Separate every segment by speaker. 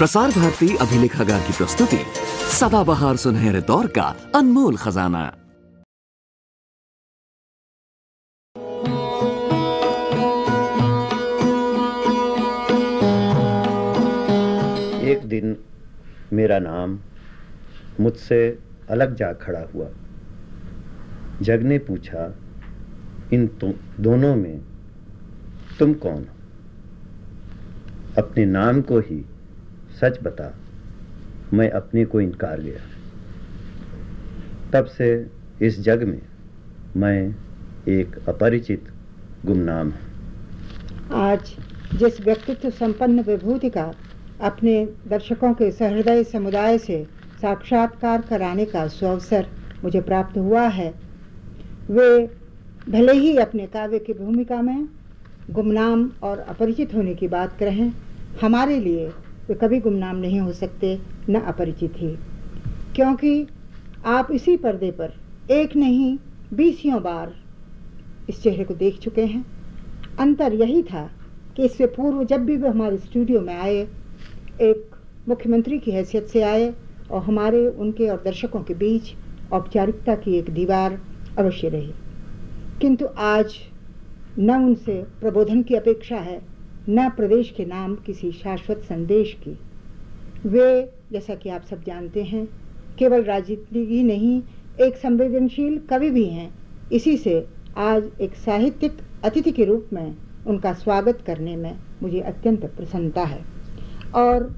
Speaker 1: प्रसार भारती अभिलेखागार की प्रस्तुति सदाबहार सुनहरे दौर का अनमोल खजाना।
Speaker 2: एक दिन मेरा नाम मुझसे अलग जा खड़ा हुआ। जग ने पूछा इन तु, दोनों में तुम कौन हो? अपने नाम को ही सच बता, मैं अपने को इनकार गया तब से इस जग में मैं एक अपरिचित गुमनाम हूँ।
Speaker 3: आज जिस व्यक्तित्व संपन्न विभूति का अपने दर्शकों के सहृदय समुदाय से साक्षात्कार कराने का सुअवसर मुझे प्राप्त हुआ है, वे भले ही अपने काव्य की भूमिका में गुमनाम और अपरिचित होने की बात करें, हमारे लिए वे कभी गुमनाम नहीं हो सकते, न अपरिचित ही। क्योंकि आप इसी पर्दे पर एक नहीं, बीसियों बार इस चेहरे को देख चुके हैं। अंतर यही था कि इससे पूर्व जब भी वे हमारे स्टूडियो में आए, एक मुख्यमंत्री की हैसियत से आए और हमारे, उनके और दर्शकों के बीच औपचारिकता की एक दीवार अवश्य रही। किंतु आज न उनसे प्रबोधन की अपेक्षा है न प्रदेश के नाम किसी शाश्वत संदेश की। वे, जैसा कि आप सब जानते हैं, केवल राजनीति ही नहीं, एक संवेदनशील कवि भी हैं। इसी से आज एक साहित्यिक अतिथि के रूप में उनका स्वागत करने में मुझे अत्यंत प्रसन्नता है। और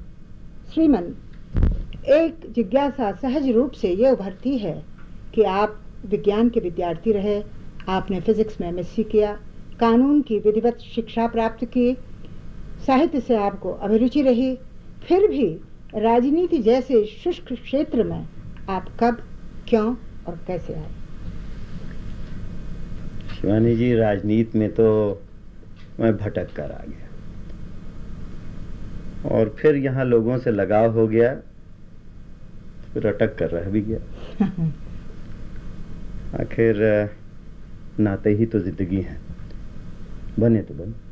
Speaker 3: श्रीमन, एक जिज्ञासा सहज रूप से ये उभरती है कि आप विज्ञान के विद्यार्थी रहे, आपने फिजिक्स में एमएससी किया, कानून की विधिवत शिक्षा प्राप्त की साहित्य से आपको अभिरुचि रही फिर भी राजनीति जैसे शुष्क क्षेत्र में आप कब क्यों और कैसे आए?
Speaker 2: शिवानी जी राजनीति में तो मैं भटक कर आ गया। और फिर यहाँ लोगों से लगाव हो गया फिर अटक कर रह भी गया। आखिर नाते ही तो ज़िंदगी है। बने तो बने।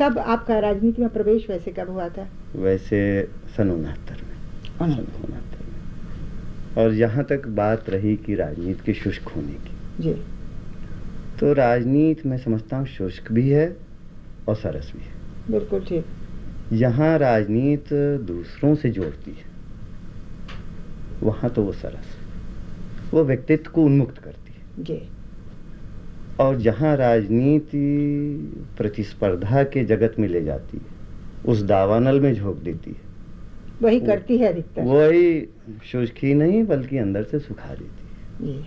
Speaker 3: कब आपका राजनीति में प्रवेश वैसे कब हुआ था?
Speaker 2: वैसे सन उनहत्तर में। सन उनहत्तर में। और यहाँ तक बात रही कि राजनीति के शुष्क होने की।
Speaker 3: जी।
Speaker 2: तो राजनीति मैं समझता हूँ शुष्क भी है और सरस भी है।
Speaker 3: बिल्कुल ठीक।
Speaker 2: यहाँ राजनीति दूसरों से जोड़ती है। वहाँ तो वो सरस वो व्यक्तित्व को उन्मुक्त करती है।
Speaker 3: जी।
Speaker 2: और जहाँ राजनीति प्रतिस्पर्धा के जगत में ले जाती है उस दावानल में झोंक देती है।
Speaker 3: वही करती है अधिकतर।
Speaker 2: वही शुष्क नहीं बल्कि अंदर से सुखा देती है।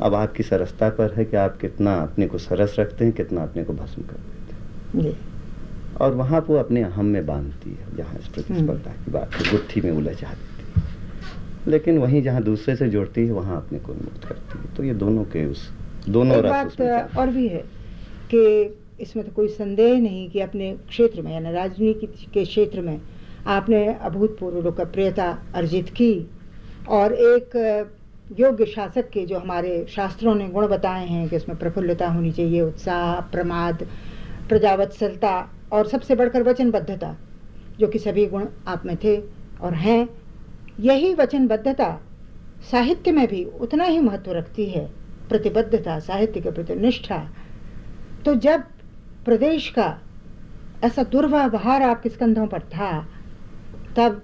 Speaker 2: अब आपकी सरसता पर है कि आप कितना अपने को सरस रखते हैं कितना अपने को भस्म कर देते हैं। और वहाँ वो अपने अहम में बांधती है जहाँ इस प्रतिस्पर्धा की बात है गुत्थी में उलझा देती है। लेकिन वहीं जहाँ दूसरे से जोड़ती है वहाँ अपने को उन्मुक्त करती है। तो ये दोनों के उस दोनों
Speaker 3: एक बात। और भी है कि इसमें तो कोई संदेह नहीं कि अपने क्षेत्र में यानी राजनीति के क्षेत्र में आपने अभूतपूर्व लोकप्रियता अर्जित की और एक योग्य शासक के जो हमारे शास्त्रों ने गुण बताए हैं कि उसमें प्रफुल्लता होनी चाहिए उत्साह प्रमाद प्रजावत्सलता और सबसे बढ़कर वचनबद्धता जो कि सभी गुण आप में थे और हैं यही वचनबद्धता साहित्य में भी उतना ही महत्व रखती है प्रतिबद्धता साहित्य के प्रति निष्ठा तो जब प्रदेश का ऐसा दुर्व्यवहार आपके स्कंधों पर था, तब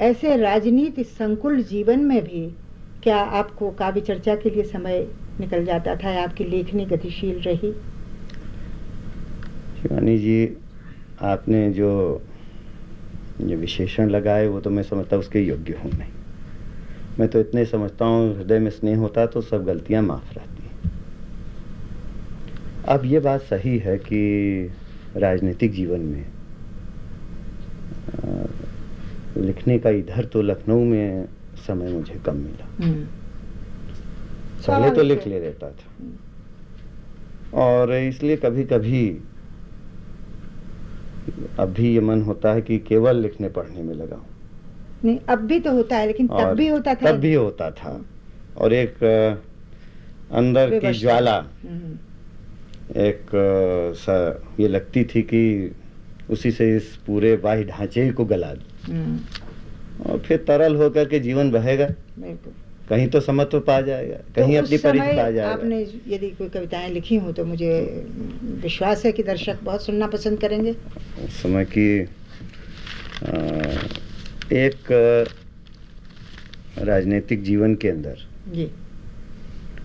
Speaker 3: ऐसे राजनीति संकुल जीवन में भी क्या आपको काव्य चर्चा के लिए समय निकल जाता था, या आपकी लेखनी गतिशील रही?
Speaker 2: शिवानी जी, आपने जो विशेषण लगाए, वो तो मैं समझता उसके योग्य हूँ नहीं मैं तो इतने समझता हूँ हृदय में स्नेह होता तो सब गलतियाँ माफ़ रहती अब ये बात सही है कि राजनीतिक जीवन में लिखने का इधर तो लखनऊ में समय मुझे कम मिला। पहले तो लिख ले लेता था। और इसलिए कभी कभी अब भी ये मन होता है कि केवल लिखने पढ़ने में लगाऊँ।
Speaker 3: नहीं अब भी तो होता है लेकिन तब भी होता था
Speaker 2: तब भी होता था। और एक अंदर की ज्वाला।
Speaker 3: हम्म,
Speaker 2: एक सा ये लगती थी कि उसी से इस पूरे बाह्य ढांचे को गला दूँ।
Speaker 3: हम्म,
Speaker 2: और फिर तरल होकर के जीवन बहेगा। कहीं तो समत्व पा जाएगा कहीं
Speaker 3: तो
Speaker 2: अपनी परिधि पा जाएगा।
Speaker 3: आपने यदि कोई कविताएँ लिखी हो तो मुझे विश्वास है कि दर्शक बहुत सुनना पसंद करेंगे।
Speaker 2: उस समय की अ, एक राजनीतिक जीवन के अंदर।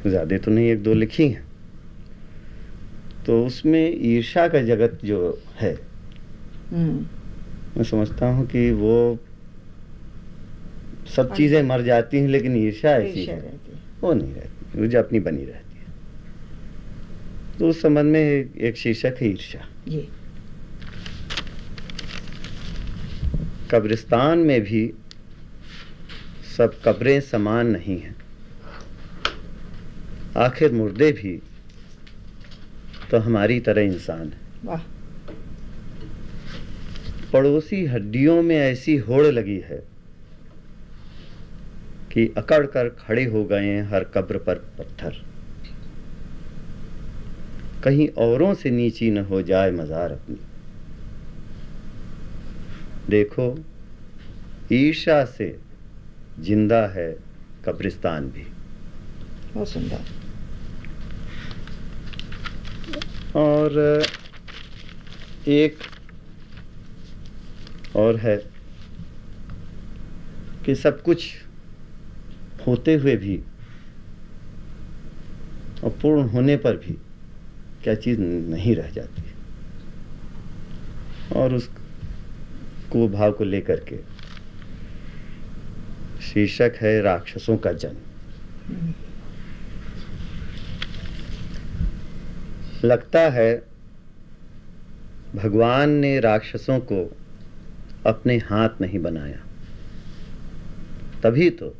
Speaker 2: ज़्यादा तो नहीं एक दो लिखी हैं। तो उसमें ईर्षा का जगत जो है
Speaker 3: हम्म,
Speaker 2: मैं समझता हूँ कि वो सब चीज़ें मर जाती हैं लेकिन ईर्षा ऐसी है। वो नहीं रहती वो जो अपनी बनी रहती है। तो उस संबंध में एक एक शीर्षक है ईर्षा कब्रिस्तान में भी सब कब्रें समान नहीं हैं। आखिर मुर्दे भी तो हमारी तरह इंसान है। पड़ोसी हड्डियों में ऐसी होड़ लगी है कि अकड़ कर खड़े हो गए हैं हर कब्र पर पत्थर। कहीं औरों से नीची न हो जाए मजार अपनी। देखो ईर्षा से ज़िंदा है कब्रिस्तान भी।
Speaker 3: बहुत सुंदर।
Speaker 2: और एक और है कि सब कुछ होते हुए भी और पूर्ण होने पर भी क्या चीज़ नहीं रह जाती। और उस को भाव को लेकर के। शीर्षक है राक्षसों का जन्म। लगता है भगवान ने राक्षसों को अपने हाथ नहीं बनाया। तभी तो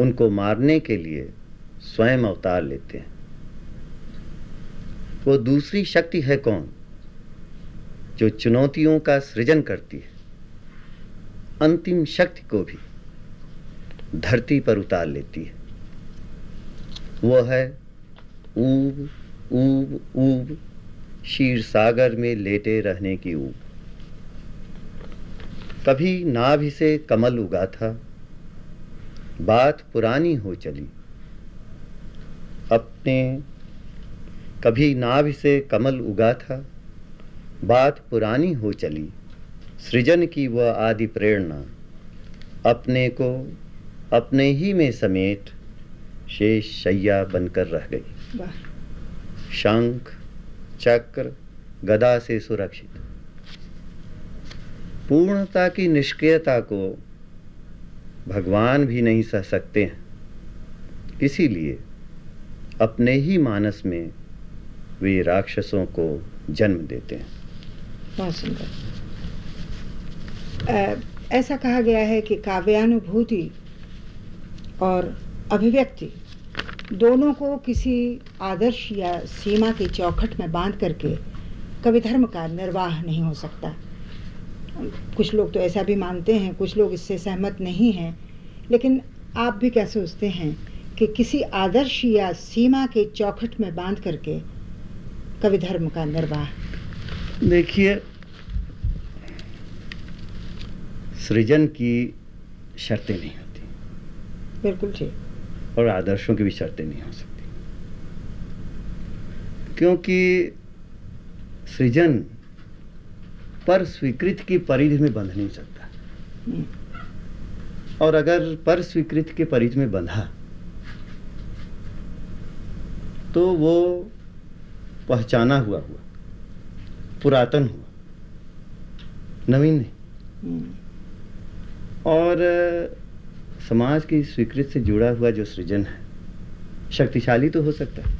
Speaker 2: उनको मारने के लिए स्वयं अवतार लेते हैं। वो दूसरी शक्ति है कौन? जो चुनौतियों का सृजन करती है, अंतिम शक्ति को भी धरती पर उतार लेती है। वो है ऊब ऊब ऊब शीर सागर में लेटे रहने की ऊब। कभी नाभि से कमल उगा था, बात पुरानी हो चली। अपने कभी नाभि से कमल उगा था बात पुरानी हो चली। सृजन की वह आदि प्रेरणा अपने को अपने ही में समेट शेष शैया बनकर रह गई। शंख चक्र गदा से सुरक्षित। पूर्णता की निष्क्रियता को भगवान भी नहीं सह सकते हैं। इसीलिए अपने ही मानस में वे राक्षसों को जन्म देते हैं।
Speaker 3: बहुत सुंदर। ऐसा कहा गया है कि काव्यानुभूति और अभिव्यक्ति दोनों को किसी आदर्श या सीमा की चौखट में बाँध करके कवि धर्म का निर्वाह नहीं हो सकता। कुछ लोग तो ऐसा भी मानते हैं, कुछ लोग इससे सहमत नहीं हैं, लेकिन आप भी क्या सोचते हैं कि किसी आदर्श या सीमा के चौखट में बाँध करके कवि धर्म का निर्वाह
Speaker 2: देखिए सृजन की शर्तें नहीं होती।
Speaker 3: बिल्कुल ठीक।
Speaker 2: और आदर्शों की भी शर्तें नहीं हो सकती। क्योंकि सृजन पर स्वीकृत की परिधि में बंध नहीं सकता।
Speaker 3: हम्म,
Speaker 2: और अगर पर स्वीकृत के परिधि में बंधा तो वो पहचाना हुआ हुआ। पुरातन हुआ नवीन नहीं
Speaker 3: हम्म,
Speaker 2: और समाज की स्वीकृति से जुड़ा हुआ जो सृजन है शक्तिशाली तो हो सकता है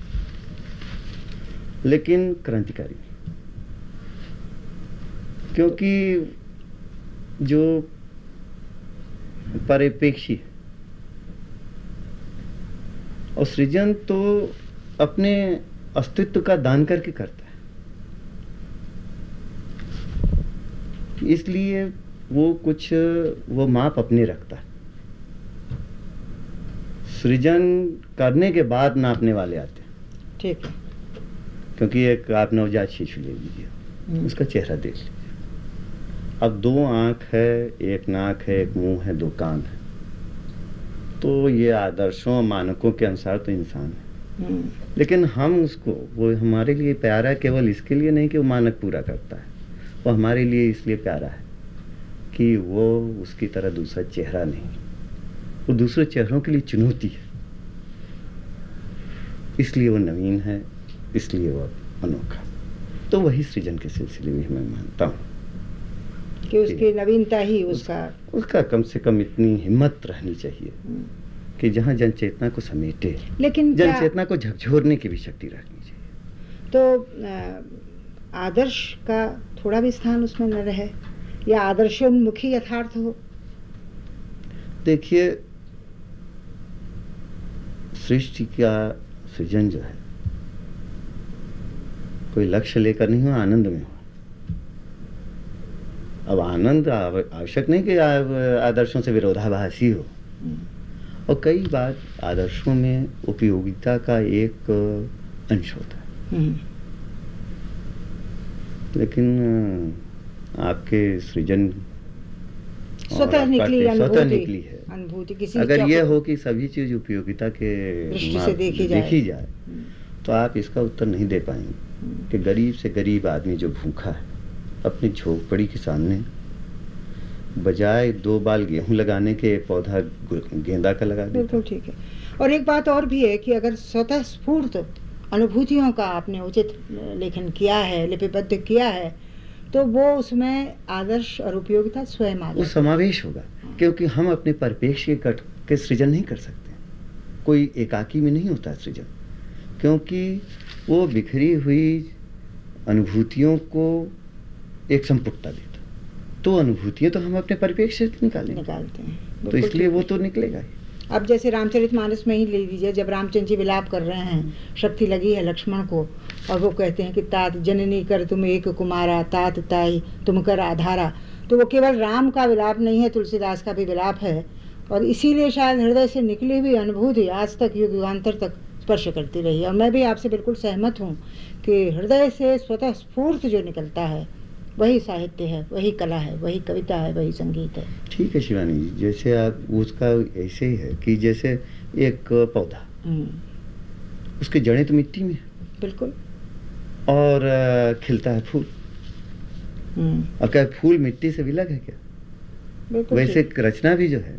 Speaker 2: लेकिन क्रांतिकारी। क्योंकि जो परिप्रेक्षी है और सृजन तो अपने अस्तित्व का दान करके करता है इसलिए वो कुछ वो माप अपने रखता। है सृजन करने के बाद नापने वाले आते हैं।
Speaker 3: ठीक है।
Speaker 2: क्योंकि एक आप नवजात शिशु ले लीजिए।
Speaker 3: हम्म,
Speaker 2: उसका चेहरा देख लीजिए। अब दो आँख है एक नाक है एक मुँह है दो कान है। तो ये आदर्शों मानकों के अनुसार तो इंसान है।
Speaker 3: हम्म,
Speaker 2: लेकिन हम उसको वो हमारे लिए प्यारा है केवल इसके लिए नहीं कि वो मानक पूरा करता है। वो हमारे लिए इसलिए प्यारा है कि वो उसकी तरह दूसरा चेहरा नहीं वो दूसरे चेहरों के लिए चुनौती है। इसलिए वो नवीन है इसलिए वो अनोखा। तो वही सृजन के सिलसिले में मैं मानता हूँ।
Speaker 3: कि उसकी नवीनता ही उसका
Speaker 2: उसका कम से कम इतनी हिम्मत रहनी चाहिए
Speaker 3: हम्म,
Speaker 2: कि जहाँ जनचेतना को समेटे।
Speaker 3: लेकिन
Speaker 2: जनचेतना को झकझोरने की भी शक्ति रखनी चाहिए।
Speaker 3: तो अ, आदर्श का थोड़ा भी स्थान उसमें न रहे या आदर्शोन्मुखी यथार्थ हो।
Speaker 2: देखिए सृष्टि का सृजन जो है कोई लक्ष्य लेकर नहीं हुआ आनंद में हुआ। अब आनंद आवश्यक नहीं कि आदर्शों से विरोधाभासी हो।
Speaker 3: हम्म,
Speaker 2: और कई बार आदर्शों में उपयोगिता का एक अंश होता है।
Speaker 3: हम्म,
Speaker 2: लेकिन आपके सृजन
Speaker 3: स्वतः निकली
Speaker 2: स्वतः निकली है।
Speaker 3: अनुभूति किसी
Speaker 2: अगर ये हो कि सभी चीज़ उपयोगिता के
Speaker 3: से देखी जाए।
Speaker 2: देखी जाए तो आप इसका उत्तर नहीं दे पाएँगे कि गरीब से गरीब आदमी जो भूखा है अपनी झोपड़ी के सामने बजाय दो बाल गेहूँ लगाने के पौधा गेंदा का लगा देता
Speaker 3: बिल्कुल ठीक है। और एक बात और भी है कि अगर स्वतः स्फूर्त अनुभूतियों का आपने उचित लेखन किया है लिपिबद्ध किया है तो वो उसमें आदर्श और उपयोगिता स्वयं आ
Speaker 2: वो समावेश होगा क्योंकि हम अपने परिपेक्ष के कट के सृजन नहीं कर सकते। कोई एकाकी में नहीं होता सृजन क्योंकि वो बिखरी हुई अनुभूतियों को एक संपुटता देता। तो अनुभूतियाँ तो हम अपने परिपेक्ष से निकालेंगे।
Speaker 3: निकालते हैं।
Speaker 2: तो इसलिए वो तो निकलेगा ही।
Speaker 3: अब जैसे रामचरितमानस में ही ले लीजिए, जब रामचंद्र जी विलाप कर रहे हैं, शक्ति लगी है लक्ष्मण को, और वो कहते हैं कि तात जननी कर तुम एक कुमारा, तात ताई तुम कर आधारा। तो वो केवल राम का विलाप नहीं है, तुलसीदास का भी विलाप है, और इसीलिए शायद हृदय से निकली हुई अनुभूति आज तक युग युगांतर तक स्पर्श करती रही और मैं भी आपसे बिल्कुल सहमत हूँ कि हृदय से स्वतः स्फूर्त जो निकलता है वही साहित्य है वही कला है वही कविता है वही संगीत है।
Speaker 2: ठीक है शिवानी जी जैसे आप उसका ऐसे ही है कि जैसे एक पौधा
Speaker 3: हम्म,
Speaker 2: उसके जड़ें तो मिट्टी में
Speaker 3: बिल्कुल।
Speaker 2: और खिलता है फूल।
Speaker 3: हम्म,
Speaker 2: और क्या फूल मिट्टी से विलग है क्या? वैसे रचना भी जो है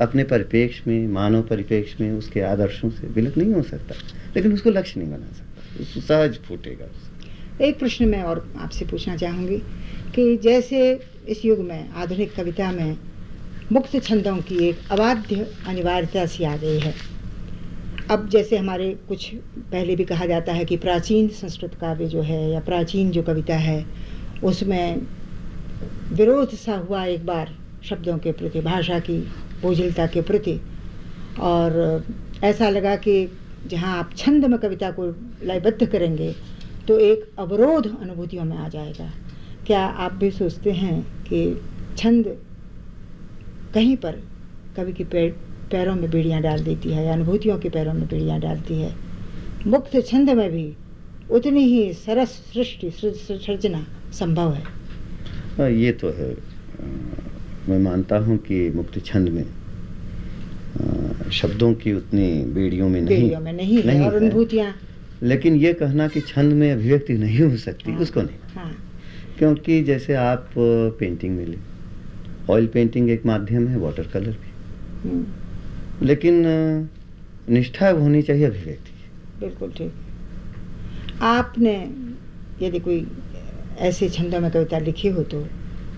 Speaker 2: अपने परिपेक्ष में मानव परिपेक्ष में उसके आदर्शों से विलग नहीं हो सकता लेकिन उसको लक्ष्य नहीं बना सकता उसको सहज फूटेगा
Speaker 3: एक प्रश्न मैं और आपसे पूछना चाहूँगी कि जैसे इस युग में, आधुनिक कविता में मुक्त छंदों की एक अबाध्य अनिवार्यता सी आ गई है। अब जैसे हमारे कुछ पहले भी कहा जाता है कि प्राचीन संस्कृत काव्य जो है या प्राचीन जो कविता है, उसमें विरोध सा हुआ एक बार शब्दों के प्रति, भाषा की बोझिलता के प्रति। और ऐसा लगा कि जहाँ आप छंद में कविता को लयबद्ध करेंगे तो एक अवरोध अनुभूतियों में आ जाएगा। क्या आप भी सोचते हैं कि छंद कहीं पर कवि के पैर पैरों में बेड़ियाँ डाल देती है या अनुभूतियों के पैरों में बेड़ियाँ डालती है? मुक्त छंद में भी उतनी ही सरस सृष्टि सृजना संभव है।
Speaker 2: ये तो है। मैं मानता हूँ कि मुक्त छंद में शब्दों की उतनी बेड़ियों में नहीं
Speaker 3: बेड़ियों में नहीं,
Speaker 2: नहीं है। और।
Speaker 3: अनुभूतियाँ
Speaker 2: लेकिन ये कहना कि छंद में अभिव्यक्ति नहीं हो सकती
Speaker 3: हाँ,
Speaker 2: उसको नहीं।
Speaker 3: हाँ।
Speaker 2: क्योंकि जैसे आप पेंटिंग में ले ऑयल पेंटिंग एक माध्यम है वाटर कलर भी।
Speaker 3: हम्म,
Speaker 2: लेकिन निष्ठा होनी चाहिए अभिव्यक्ति।
Speaker 3: बिल्कुल ठीक। आपने यदि कोई ऐसे छंदों में कविता लिखी हो तो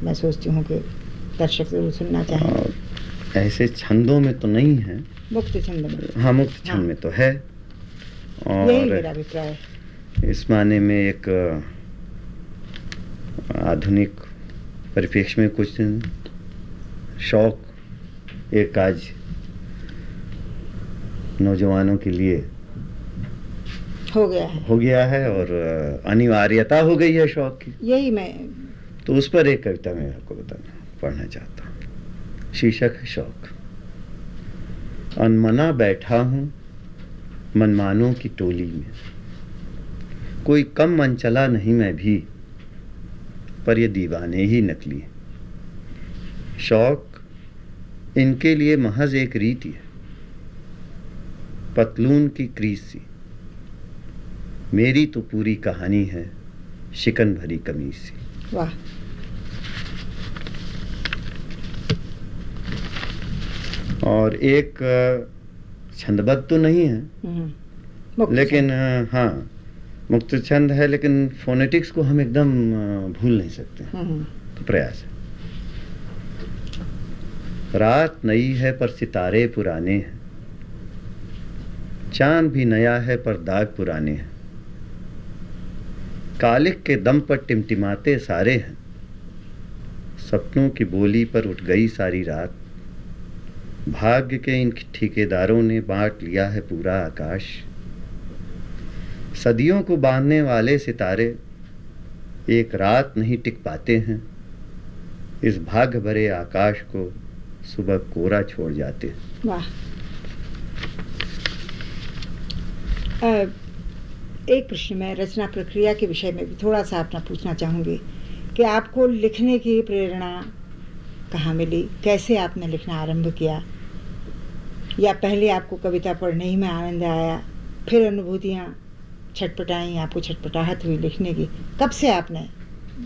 Speaker 3: मैं सोचती हूँ कि दर्शक ज़रूर सुनना चाहें
Speaker 2: ऐसे छंदों में तो नहीं है।
Speaker 3: मुक्त छंद में।
Speaker 2: हाँ मुक्त छंद
Speaker 3: हाँ।
Speaker 2: में तो है।
Speaker 3: यही मेरा
Speaker 2: और
Speaker 3: अभिप्राय
Speaker 2: इस माने में एक आधुनिक परिप्रेक्ष्य में कुछ शौक एक आज नौजवानों के लिए
Speaker 3: हो गया है।
Speaker 2: हो गया है और अनिवार्यता हो गई है शौक की।
Speaker 3: यही मैं
Speaker 2: तो उस पर एक कविता मैं आपको बताना पढ़ना चाहता हूँ। शीर्षक है शौक। अनमना बैठा हूँ मनमानों की टोली में। कोई कम मन चला नहीं मैं भी पर ये दीवाने ही नकली हैं। शौक इनके लिए महज एक रीति है पतलून की क्रीज सी। मेरी तो पूरी कहानी है शिकन भरी कमीज सी।
Speaker 3: वाह।
Speaker 2: और एक छंदबद्ध तो नहीं है।
Speaker 3: हम्म,
Speaker 2: लेकिन हाँ मुक्त छंद है लेकिन फोनेटिक्स को हम एकदम भूल नहीं सकते।
Speaker 3: हम्म,
Speaker 2: तो प्रयास है। रात नई है पर सितारे पुराने हैं। चाँद भी नया है पर दाग पुराने हैं। कालिक के दम पर टिमटिमाते सारे हैं। सपनों की बोली पर उठ गई सारी रात। भाग्य के इन ठेकेदारों ने बांट लिया है पूरा आकाश। सदियों को बांधने वाले सितारे एक रात नहीं टिक पाते हैं। इस भाग्य भरे आकाश को सुबह कोरा छोड़ जाते हैं।
Speaker 3: वाह। एक प्रश्न मैं रचना प्रक्रिया के विषय में भी थोड़ा सा अपना पूछना चाहूँगी कि आपको लिखने की प्रेरणा कहाँ मिली? कैसे आपने लिखना आरंभ किया? या पहले आपको कविता पढ़ने ही में आनंद आया फिर अनुभूतियाँ छटपटाई आपको छटपटाहट हुई लिखने की। कब से आपने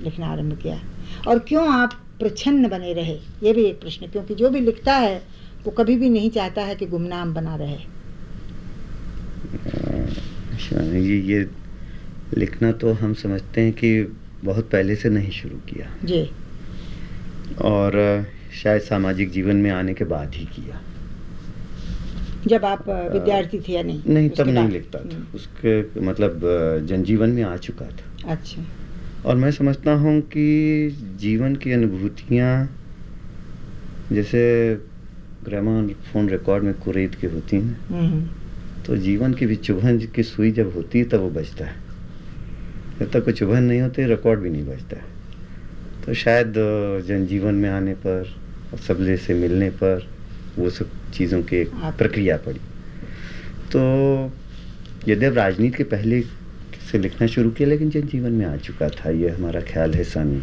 Speaker 3: लिखना आरंभ किया? और क्यों आप प्रछन्न बने रहे? ये भी एक प्रश्न क्योंकि जो भी लिखता है वो कभी भी नहीं चाहता है कि गुमनाम बना रहे।
Speaker 2: जी ये लिखना तो हम समझते हैं कि बहुत पहले से नहीं शुरू किया।
Speaker 3: जी।
Speaker 2: और शायद सामाजिक जीवन में आने के बाद ही किया।
Speaker 3: जब आप विद्यार्थी थे या नहीं?
Speaker 2: नहीं तब नहीं लिखता था।
Speaker 3: हम्म,
Speaker 2: उसके मतलब जनजीवन में आ चुका था।
Speaker 3: अच्छा।
Speaker 2: और मैं समझता हूँ कि जीवन की अनुभूतियाँ जैसे ग्रामोफोन फ़ोन रिकॉर्ड में कुरेद की होती हैं
Speaker 3: हम्म,
Speaker 2: तो जीवन की भी चुभन की सुई जब होती है तब वो बजता है। जब तक कोई चुभन नहीं होती रिकॉर्ड भी नहीं बजता है। तो शायद जनजीवन में आने पर और सबले से मिलने पर वो सब चीज़ों की प्रक्रिया पड़ी तो यद्यप राजनीति के पहले से लिखना शुरू किया लेकिन जनजीवन में आ चुका था ये हमारा ख्याल है सन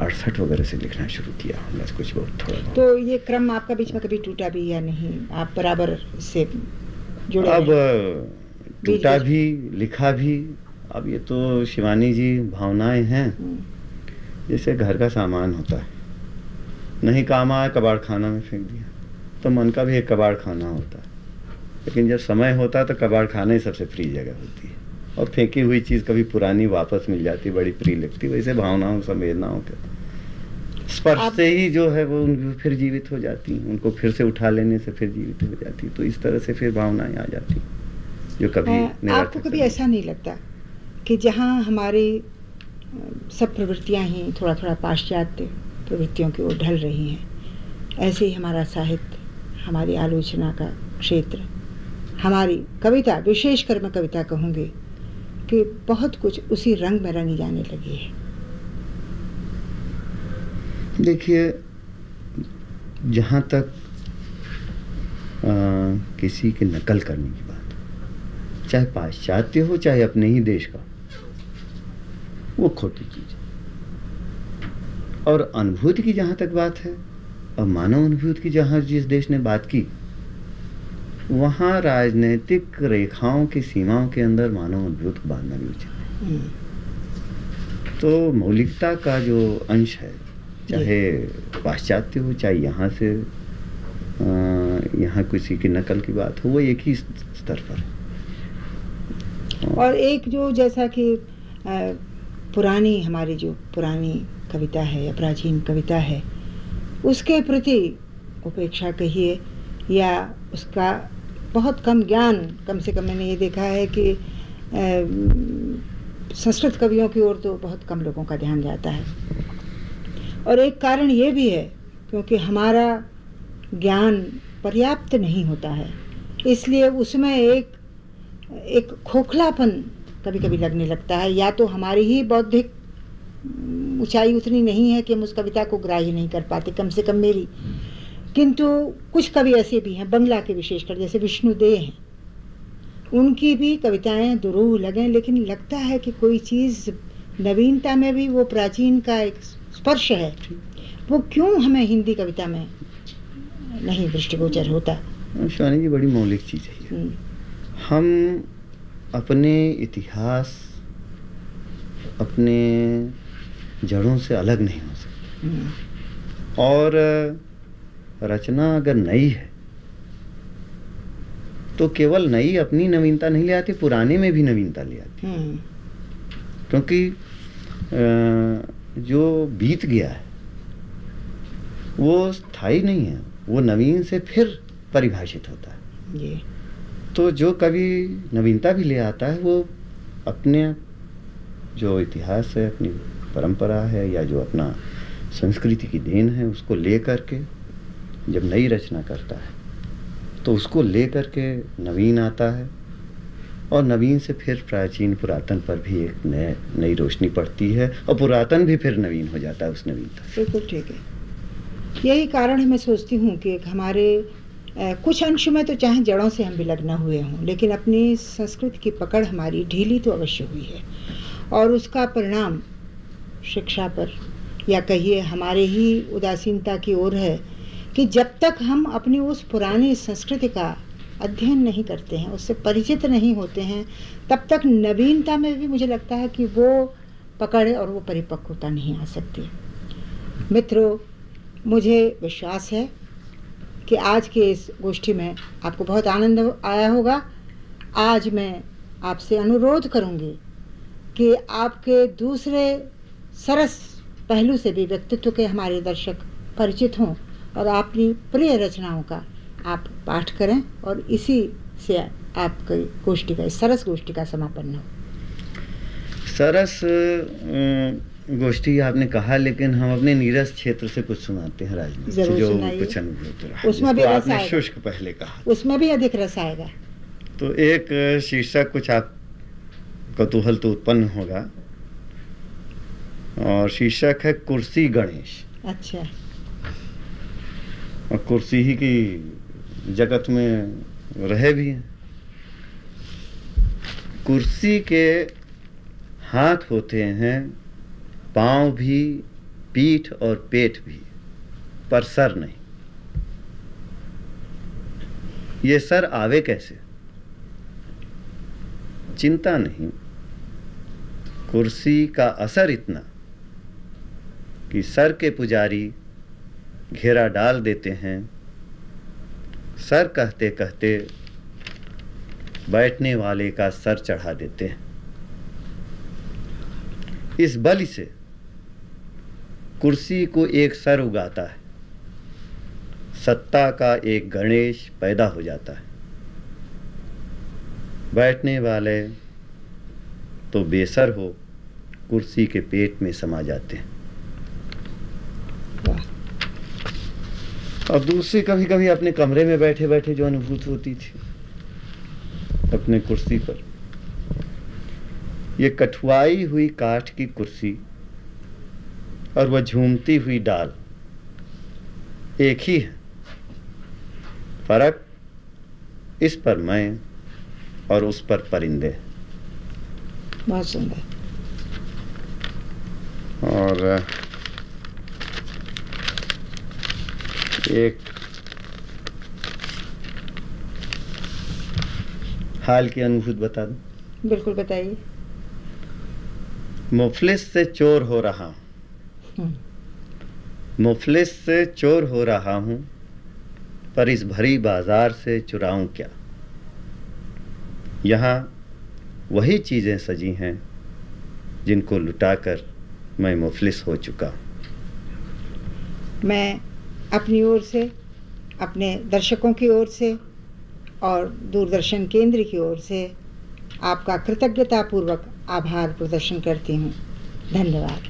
Speaker 2: अड़सठ वगैरह से लिखना शुरू किया बस कुछ बहुत थोड़ा बहुत।
Speaker 3: तो ये क्रम आपका बीच में कभी टूटा भी या नहीं? आप बराबर से जुड़े
Speaker 2: अब टूटा भी लिखा भी अब ये तो शिवानी जी भावनाएँ हैं।
Speaker 3: हम्म,
Speaker 2: जैसे घर का सामान होता है। नहीं काम आया कबाड़ खाना में फेंक दिया। तो मन का भी एक कबाड़ खाना होता है। लेकिन जब समय होता है तो कबाड़ खाना ही सबसे प्रिय जगह होती है। और फेंकी हुई चीज़ कभी पुरानी वापस मिल जाती बड़ी प्रिय लगती वैसे भावनाओं संवेदनाओं के। स्पर्श से ही जो है वो उन फिर जीवित हो जाती हैं। उनको फिर से उठा लेने से फिर जीवित हो जाती तो इस तरह से फिर भावनाएँ आ जाती जो कभी
Speaker 3: अ, आपको कभी। ऐसा नहीं लगता कि जहाँ हमारी सब प्रवृत्तियाँ ही थोड़ा थोड़ा पाश्चात्य प्रवृत्तियों की ओर ढल रही हैं। ऐसे ही हमारा साहित्य हमारी आलोचना का क्षेत्र हमारी कविता विशेषकर मैं कविता कहूँगी कि बहुत कुछ उसी रंग में रंगी जाने लगी है।
Speaker 2: देखिए जहाँ तक आ, किसी की नकल करने की बात चाहे पाश्चात्य हो चाहे अपने ही देश का वो खोटी चीज़ है। और अनुभूति की जहाँ तक बात है और मानव अनुभूति की जहाँ जिस देश ने बात की वहाँ राजनीतिक रेखाओं की सीमाओं के अंदर मानव अनुभूति को बांधना भी उचित है।
Speaker 3: हम्म,
Speaker 2: तो मौलिकता का जो अंश है चाहे पाश्चात्य हो चाहे यहाँ से यहाँ किसी की नकल की बात हो वो एक ही स्तर पर है।
Speaker 3: और एक जो जैसा कि पुरानी, हमारी जो पुरानी कविता है या प्राचीन कविता है, उसके प्रति उपेक्षा कहिए या उसका बहुत कम ज्ञान, कम से कम मैंने ये देखा है कि संस्कृत कवियों की ओर तो बहुत कम लोगों का ध्यान जाता है। और एक कारण ये भी है, क्योंकि हमारा ज्ञान पर्याप्त नहीं होता है, इसलिए उसमें एक एक खोखलापन कभी कभी लगने लगता है। या तो हमारी ही बौद्धिक ऊंचाई उतनी नहीं है कि हम उस कविता को ग्राह्य नहीं कर पाते कम से कम मेरी। किंतु कुछ कवि ऐसे भी हैं बंगला के विशेषकर जैसे विष्णुदेव हैं। उनकी भी कविताएँ दुरूह लगें लेकिन लगता है कि कोई चीज़ नवीनता में भी वो प्राचीन का एक स्पर्श है। वो क्यों हमें हिंदी कविता में नहीं दृष्टिगोचर होता?
Speaker 2: शिवानी जी बड़ी मौलिक चीज़ है। हम अपने इतिहास अपने जड़ों से अलग नहीं हो सकते।
Speaker 3: हम्म,
Speaker 2: और रचना अगर नई है तो केवल नई अपनी नवीनता नहीं ले आती पुराने में भी नवीनता ले आती।
Speaker 3: हम्म,
Speaker 2: क्योंकि जो बीत गया है वो स्थायी नहीं है वो नवीन से फिर परिभाषित होता है।
Speaker 3: जी।
Speaker 2: तो जो कभी नवीनता भी ले आता है, वो अपने जो इतिहास है, अपनी परंपरा है या जो अपना संस्कृति की देन है, उसको ले करके जब नई रचना करता है तो उसको ले करके नवीन आता है और नवीन से फिर प्राचीन पुरातन पर भी एक नए, नई रोशनी पड़ती है और पुरातन भी फिर नवीन हो जाता है उस नवीनता
Speaker 3: बिल्कुल ठीक है। यही कारण है, मैं सोचती हूँ कि हमारे कुछ अंश में तो चाहे जड़ों से हम भी लगना हुए हों, लेकिन अपनी संस्कृति की पकड़ हमारी ढीली तो अवश्य हुई है। और उसका परिणाम शिक्षा पर, या कहिए हमारे ही उदासीनता की ओर है कि जब तक हम अपनी उस पुरानी संस्कृति का अध्ययन नहीं करते हैं, उससे परिचित नहीं होते हैं, तब तक नवीनता में भी मुझे लगता है कि वो पकड़ और वो परिपक्वता नहीं आ सकती। मित्रों, मुझे विश्वास है कि आज के इस गोष्ठी में आपको बहुत आनंद आया होगा। आज मैं आपसे अनुरोध करूँगी कि आपके दूसरे सरस पहलू से भी व्यक्तित्व के हमारे दर्शक परिचित हों और आपकी प्रिय रचनाओं का आप पाठ करें और इसी से आपकी गोष्ठी का सरस गोष्ठी का समापन हो।
Speaker 2: सरस गोष्ठी आपने कहा लेकिन हम अपने नीरस क्षेत्र से कुछ सुनाते हैं राजनीति से जो कुछ अनुभूत रहा
Speaker 3: उसमें भी
Speaker 2: आपने शुष्क पहले कहा
Speaker 3: उसमें भी अधिक रस आएगा।
Speaker 2: तो एक शीर्षक कुछ आप कौतूहल तो उत्पन्न होगा और शीर्षक है कुर्सी गणेश।
Speaker 3: अच्छा।
Speaker 2: और कुर्सी ही की जगत में रहे भी हैं। कुर्सी के हाथ होते हैं पाँव भी, पीठ और पेट भी, पर सर नहीं। ये सर आवे कैसे? चिंता नहीं। कुर्सी का असर इतना कि सर के पुजारी घेरा डाल देते हैं। सर कहते कहते बैठने वाले का सर चढ़ा देते हैं। इस बलि से कुर्सी को एक सर उगाता है। सत्ता का एक गणेश पैदा हो जाता है। बैठने वाले तो बेसर हो, कुर्सी के पेट में समा जाते हैं। और दूसरी कभी कभी अपने कमरे में बैठे बैठे जो अनुभूत होती थी, अपने कुर्सी पर। ये कठुआई हुई काठ की कुर्सी और वह झूमती हुई डाल। एक ही है। फ़र्क इस पर मैं और उस पर परिंदे।
Speaker 3: बहुत सुंदर।
Speaker 2: और एक हाल की अनुभूत बता दूँ?
Speaker 3: बिल्कुल बताइए।
Speaker 2: मुफलिस से चोर हो रहा हूँ। मुफलिस से चोर हो रहा हूँ, पर इस भरी बाज़ार से चुराऊं क्या? यहाँ वही चीज़ें सजी हैं, जिनको लुटाकर मैं मुफलिस हो चुका हूँ।
Speaker 3: मैं अपनी ओर से, अपने दर्शकों की ओर से और दूरदर्शन केंद्र की ओर से आपका कृतज्ञतापूर्वक आभार प्रदर्शन करती हूँ। धन्यवाद।